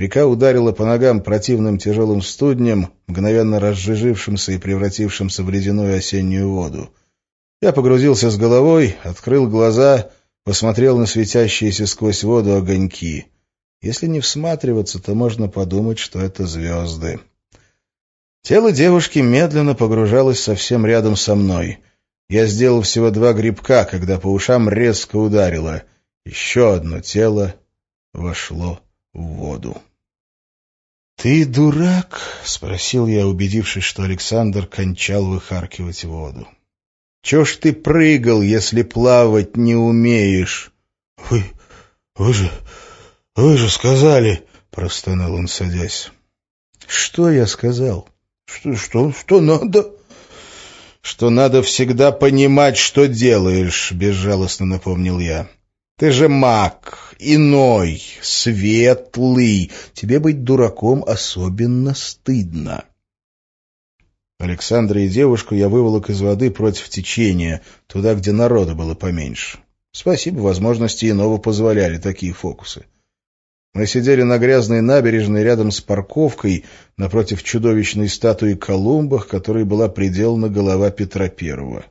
Река ударила по ногам противным тяжелым студнем, мгновенно разжижившимся и превратившимся в ледяную осеннюю воду. Я погрузился с головой, открыл глаза, посмотрел на светящиеся сквозь воду огоньки. Если не всматриваться, то можно подумать, что это звезды. Тело девушки медленно погружалось совсем рядом со мной. Я сделал всего два грибка, когда по ушам резко ударило. Еще одно тело вошло в воду. «Ты дурак?» — спросил я, убедившись, что Александр кончал выхаркивать воду. «Чего ж ты прыгал, если плавать не умеешь?» «Вы... вы же... вы же сказали...» — простонал он, садясь. «Что я сказал?» «Что, что, что надо?» «Что надо всегда понимать, что делаешь», — безжалостно напомнил я. «Ты же маг, иной, светлый. Тебе быть дураком особенно стыдно». Александра и девушку я выволок из воды против течения, туда, где народа было поменьше. Спасибо, возможности иного позволяли такие фокусы. Мы сидели на грязной набережной рядом с парковкой напротив чудовищной статуи Колумба, которой была приделана голова Петра Первого.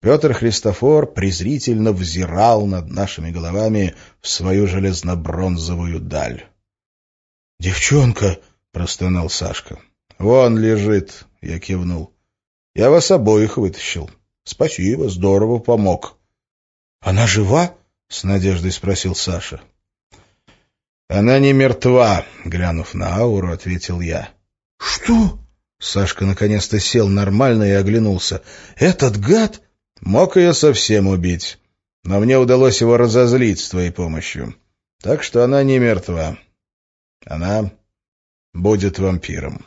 Петр Христофор презрительно взирал над нашими головами в свою железно-бронзовую даль. «Девчонка!» — простонал Сашка. «Вон лежит!» — я кивнул. «Я вас обоих вытащил. Спасибо, здорово помог». «Она жива?» — с надеждой спросил Саша. «Она не мертва», — глянув на ауру, ответил я. «Что?» Сашка наконец-то сел нормально и оглянулся. «Этот гад мог ее совсем убить, но мне удалось его разозлить с твоей помощью. Так что она не мертва. Она будет вампиром».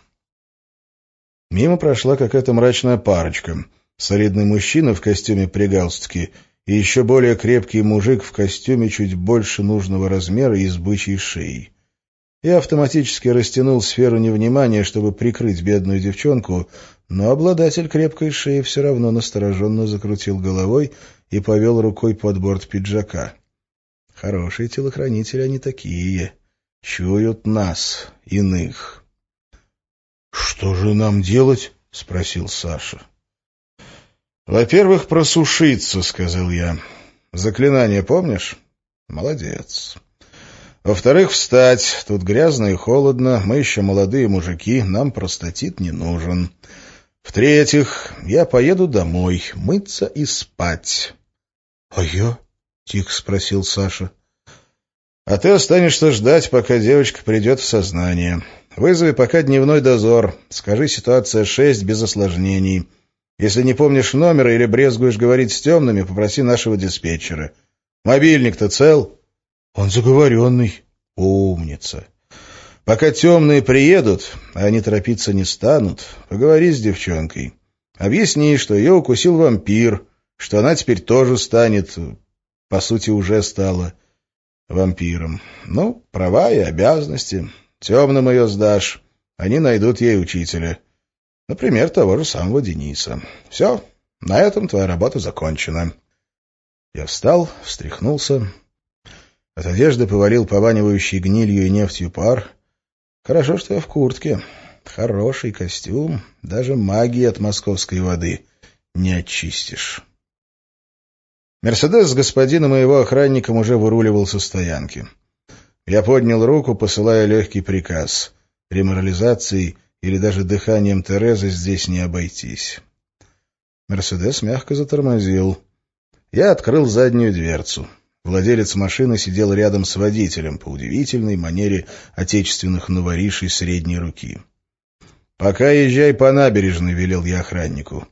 Мимо прошла какая-то мрачная парочка. Солидный мужчина в костюме при галстуке — и еще более крепкий мужик в костюме чуть больше нужного размера и с бычьей шеей. Я автоматически растянул сферу невнимания, чтобы прикрыть бедную девчонку, но обладатель крепкой шеи все равно настороженно закрутил головой и повел рукой под борт пиджака. Хорошие телохранители они такие, чуют нас, иных. — Что же нам делать? — спросил Саша. «Во-первых, просушиться», — сказал я. «Заклинание помнишь?» «Молодец». «Во-вторых, встать. Тут грязно и холодно, мы еще молодые мужики, нам простатит не нужен. В-третьих, я поеду домой, мыться и спать». «А я?» — тихо спросил Саша. «А ты останешься ждать, пока девочка придет в сознание. Вызови пока дневной дозор. Скажи, ситуация шесть без осложнений». Если не помнишь номера или брезгуешь говорить с темными, попроси нашего диспетчера. Мобильник-то цел? Он заговоренный. Умница. Пока темные приедут, а они торопиться не станут, поговори с девчонкой. Объясни, что ее укусил вампир, что она теперь тоже станет, по сути, уже стала вампиром. Ну, права и обязанности. Темным ее сдашь, они найдут ей учителя. Например, того же самого Дениса. Все, на этом твоя работа закончена. Я встал, встряхнулся. От одежды повалил пованивающий гнилью и нефтью пар. Хорошо, что я в куртке. Хороший костюм. Даже магии от московской воды не очистишь. Мерседес с господином и его охранником уже выруливал со стоянки. Я поднял руку, посылая легкий приказ. Реморализацией или даже дыханием Терезы здесь не обойтись. Мерседес мягко затормозил. Я открыл заднюю дверцу. Владелец машины сидел рядом с водителем по удивительной манере отечественных новоришей средней руки. «Пока езжай по набережной», — велел я охраннику.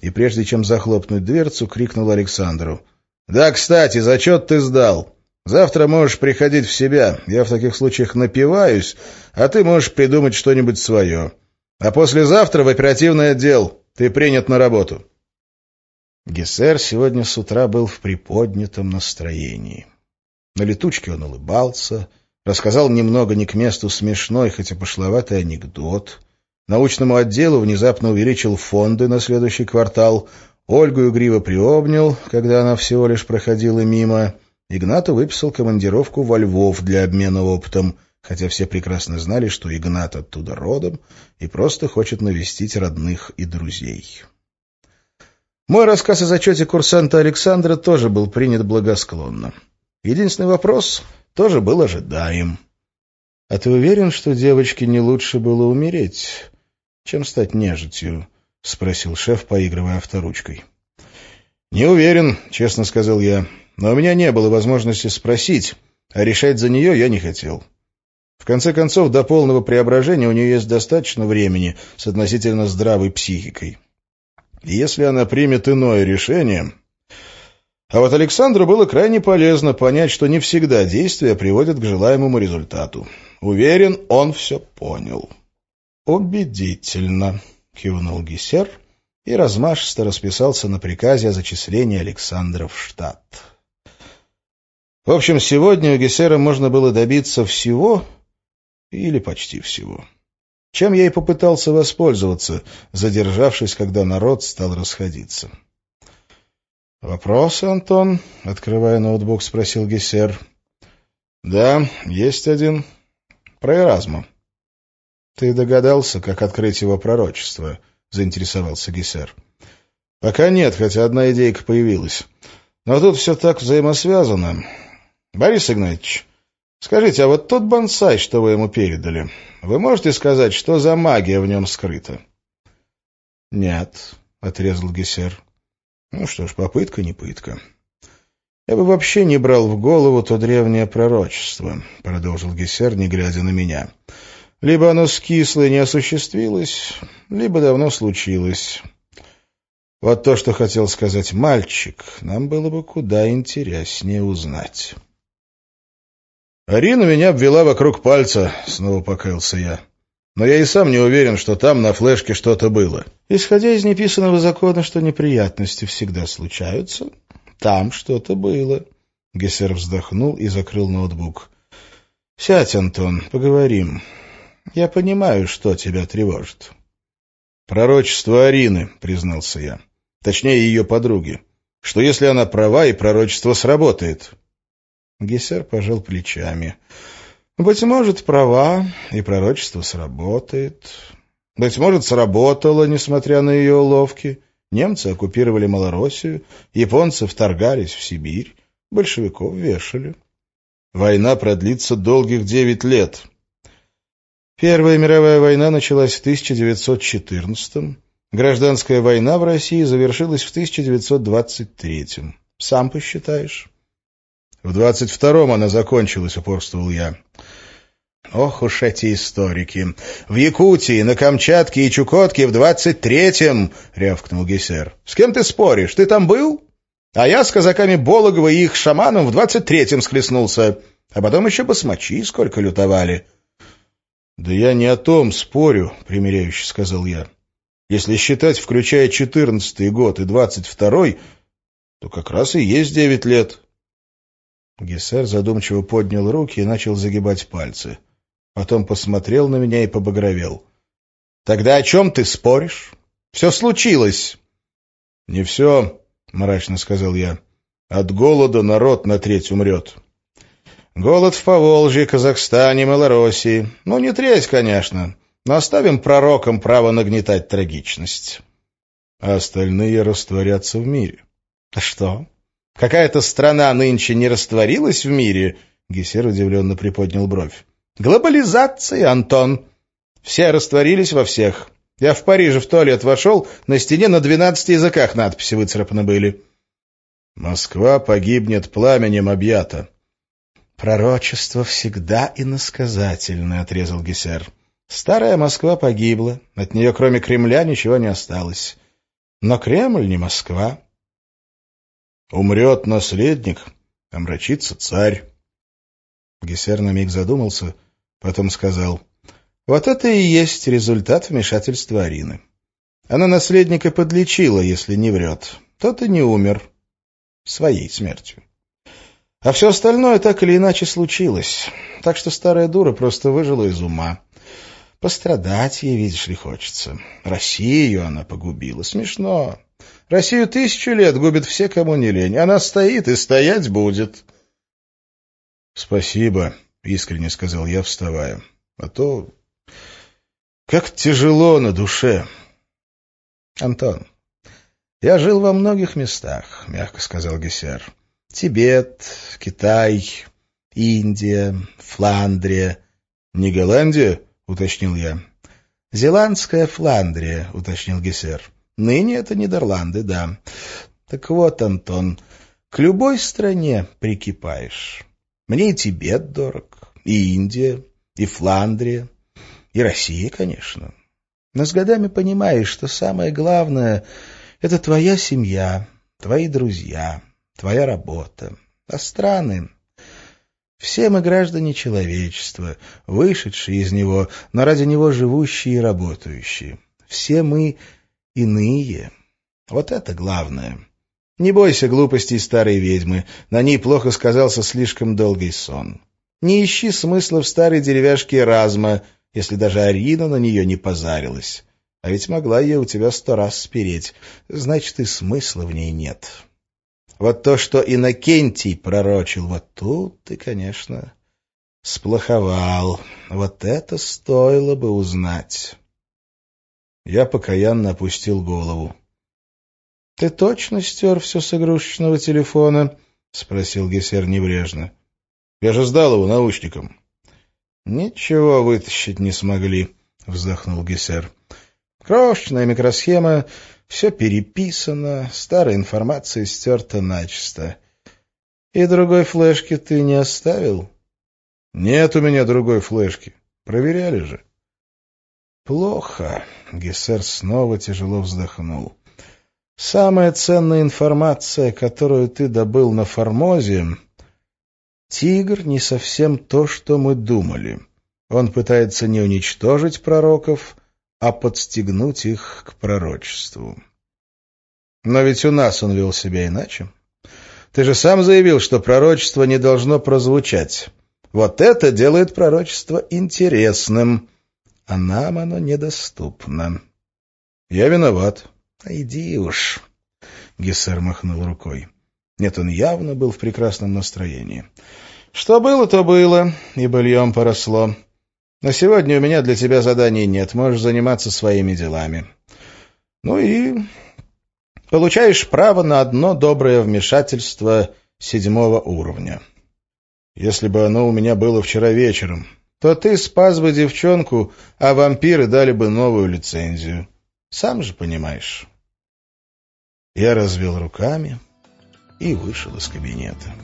И прежде чем захлопнуть дверцу, крикнул Александру. «Да, кстати, зачет ты сдал. Завтра можешь приходить в себя. Я в таких случаях напиваюсь, а ты можешь придумать что-нибудь свое. А послезавтра в оперативный отдел. Ты принят на работу». Гессер сегодня с утра был в приподнятом настроении. На летучке он улыбался, рассказал немного не к месту смешной, хотя пошловатый анекдот. Научному отделу внезапно увеличил фонды на следующий квартал. Ольгу игриво приобнял, когда она всего лишь проходила мимо — Игнату выписал командировку во Львов для обмена опытом хотя все прекрасно знали, что Игнат оттуда родом и просто хочет навестить родных и друзей. Мой рассказ о зачете курсанта Александра тоже был принят благосклонно. Единственный вопрос тоже был ожидаем. — А ты уверен, что девочке не лучше было умереть, чем стать нежитью? — спросил шеф, поигрывая авторучкой. — Не уверен, — честно сказал я, — но у меня не было возможности спросить, а решать за нее я не хотел. В конце концов, до полного преображения у нее есть достаточно времени с относительно здравой психикой. Если она примет иное решение... А вот Александру было крайне полезно понять, что не всегда действия приводят к желаемому результату. Уверен, он все понял. «Убедительно», — кивнул Гессер и размашисто расписался на приказе о зачислении Александра в штат. В общем, сегодня у Гессера можно было добиться всего или почти всего чем я и попытался воспользоваться, задержавшись, когда народ стал расходиться. «Вопросы, Антон?» — открывая ноутбук, спросил Гессер. «Да, есть один. Про Эразма». «Ты догадался, как открыть его пророчество?» — заинтересовался Гессер. «Пока нет, хотя одна идейка появилась. Но тут все так взаимосвязано. Борис Игнатьевич, Скажите, а вот тот бонсай, что вы ему передали, вы можете сказать, что за магия в нем скрыта? — Нет, — отрезал Гессер. — Ну что ж, попытка не пытка. — Я бы вообще не брал в голову то древнее пророчество, — продолжил Гессер, не глядя на меня. — Либо оно скисло и не осуществилось, либо давно случилось. Вот то, что хотел сказать мальчик, нам было бы куда интереснее узнать. «Арина меня обвела вокруг пальца», — снова покаялся я. «Но я и сам не уверен, что там на флешке что-то было». «Исходя из неписанного закона, что неприятности всегда случаются, там что-то было». Гессер вздохнул и закрыл ноутбук. «Сядь, Антон, поговорим. Я понимаю, что тебя тревожит». «Пророчество Арины», — признался я. «Точнее, ее подруги. Что если она права и пророчество сработает?» Гессер пожал плечами. «Быть может, права, и пророчество сработает. Быть может, сработало, несмотря на ее уловки. Немцы оккупировали Малороссию, японцы вторгались в Сибирь, большевиков вешали. Война продлится долгих девять лет. Первая мировая война началась в 1914-м. Гражданская война в России завершилась в 1923-м. Сам посчитаешь». В двадцать втором она закончилась, упорствовал я. Ох уж эти историки. В Якутии, на Камчатке и Чукотке в двадцать третьем, рявкнул Гессер. С кем ты споришь? Ты там был? А я с казаками Бологова и их шаманом в двадцать третьем схлестнулся. А потом еще басмачи сколько лютовали. Да я не о том спорю, примиряюще сказал я. Если считать, включая четырнадцатый год и двадцать второй, то как раз и есть девять лет. Гессер задумчиво поднял руки и начал загибать пальцы. Потом посмотрел на меня и побагровел. — Тогда о чем ты споришь? Все случилось. — Не все, — мрачно сказал я. — От голода народ на треть умрет. Голод в Поволжье, Казахстане, Малороссии. Ну, не треть, конечно, но оставим пророкам право нагнетать трагичность. А остальные растворятся в мире. — А что? Какая-то страна нынче не растворилась в мире? Гессер удивленно приподнял бровь. Глобализация, Антон. Все растворились во всех. Я в Париже в туалет вошел, на стене на двенадцати языках надписи выцарапаны были. Москва погибнет пламенем объята. Пророчество всегда иносказательно, отрезал Гессер. Старая Москва погибла, от нее кроме Кремля ничего не осталось. Но Кремль не Москва. Умрет наследник, омрачится царь. Гессер на миг задумался, потом сказал, «Вот это и есть результат вмешательства Арины. Она наследника подлечила, если не врет. Тот и не умер. Своей смертью. А все остальное так или иначе случилось. Так что старая дура просто выжила из ума. Пострадать ей, видишь ли, хочется. Россию она погубила. Смешно. Россию тысячу лет губит все, кому не лень. Она стоит и стоять будет. — Спасибо, — искренне сказал я, вставая. «А то как тяжело на душе». «Антон, я жил во многих местах», — мягко сказал Гессер. «Тибет, Китай, Индия, Фландрия». «Не Голландия?» — уточнил я. «Зеландская Фландрия», — уточнил Гессер. «Ныне это Нидерланды, да. Так вот, Антон, к любой стране прикипаешь. Мне и Тибет дорог, и Индия, и Фландрия, и Россия, конечно. Но с годами понимаешь, что самое главное — это твоя семья, твои друзья, твоя работа. А страны... Все мы граждане человечества, вышедшие из него, но ради него живущие и работающие. Все мы иные. Вот это главное. Не бойся глупостей старой ведьмы, на ней плохо сказался слишком долгий сон. Не ищи смысла в старой деревяшке Разма, если даже Арина на нее не позарилась. А ведь могла ее у тебя сто раз спереть, значит, и смысла в ней нет. Вот то, что Иннокентий пророчил, вот тут ты, конечно, сплоховал. Вот это стоило бы узнать. Я покаянно опустил голову. — Ты точно стер все с игрушечного телефона? — спросил Гессер небрежно. — Я же сдал его научникам. — Ничего вытащить не смогли, — вздохнул Гессер. — Крошечная микросхема все переписано, старая информация стерта начисто. И другой флешки ты не оставил? Нет у меня другой флешки. Проверяли же. Плохо. Гессер снова тяжело вздохнул. Самая ценная информация, которую ты добыл на Формозе... Тигр не совсем то, что мы думали. Он пытается не уничтожить пророков, а подстегнуть их к пророчеству. Но ведь у нас он вел себя иначе. Ты же сам заявил, что пророчество не должно прозвучать. Вот это делает пророчество интересным, а нам оно недоступно. Я виноват. А иди уж. Гессер махнул рукой. Нет, он явно был в прекрасном настроении. Что было, то было, и быльем поросло. На сегодня у меня для тебя заданий нет, можешь заниматься своими делами. Ну и получаешь право на одно доброе вмешательство седьмого уровня. Если бы оно у меня было вчера вечером, то ты спас бы девчонку, а вампиры дали бы новую лицензию. Сам же понимаешь. Я развел руками и вышел из кабинета.